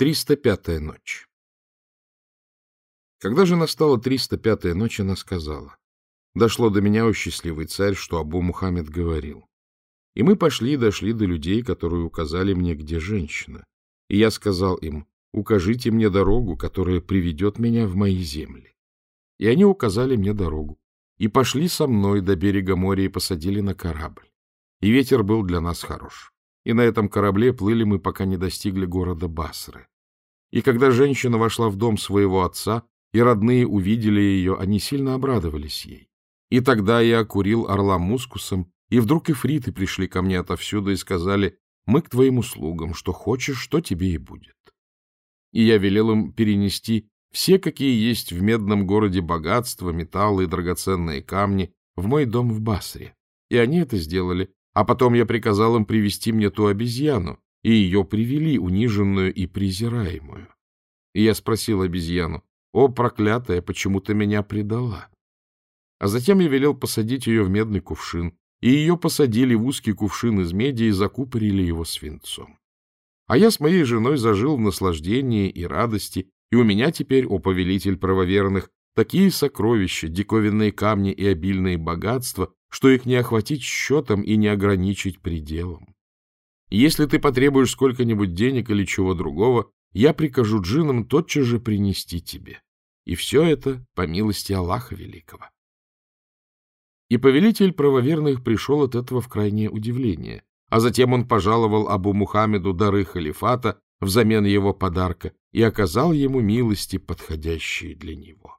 305-я ночь Когда же настала 305-я ночь, она сказала, «Дошло до меня, о счастливый царь, что Абу Мухаммед говорил. И мы пошли и дошли до людей, которые указали мне, где женщина. И я сказал им, укажите мне дорогу, которая приведет меня в мои земли. И они указали мне дорогу, и пошли со мной до берега моря и посадили на корабль. И ветер был для нас хорош. И на этом корабле плыли мы, пока не достигли города Басры. И когда женщина вошла в дом своего отца, и родные увидели ее, они сильно обрадовались ей. И тогда я окурил орла мускусом, и вдруг ифриты пришли ко мне отовсюду и сказали, «Мы к твоим услугам, что хочешь, что тебе и будет». И я велел им перенести все, какие есть в медном городе богатства, металлы и драгоценные камни, в мой дом в Басре. И они это сделали, а потом я приказал им привести мне ту обезьяну, и ее привели, униженную и презираемую. И я спросил обезьяну, «О, проклятая, почему ты меня предала?» А затем я велел посадить ее в медный кувшин, и ее посадили в узкий кувшин из меди и закупорили его свинцом. А я с моей женой зажил в наслаждении и радости, и у меня теперь, о повелитель правоверных, такие сокровища, диковинные камни и обильные богатства, что их не охватить счетом и не ограничить пределом. Если ты потребуешь сколько-нибудь денег или чего другого, я прикажу джинам тотчас же принести тебе. И все это по милости Аллаха Великого. И повелитель правоверных пришел от этого в крайнее удивление, а затем он пожаловал Абу Мухаммеду дары халифата взамен его подарка и оказал ему милости, подходящие для него.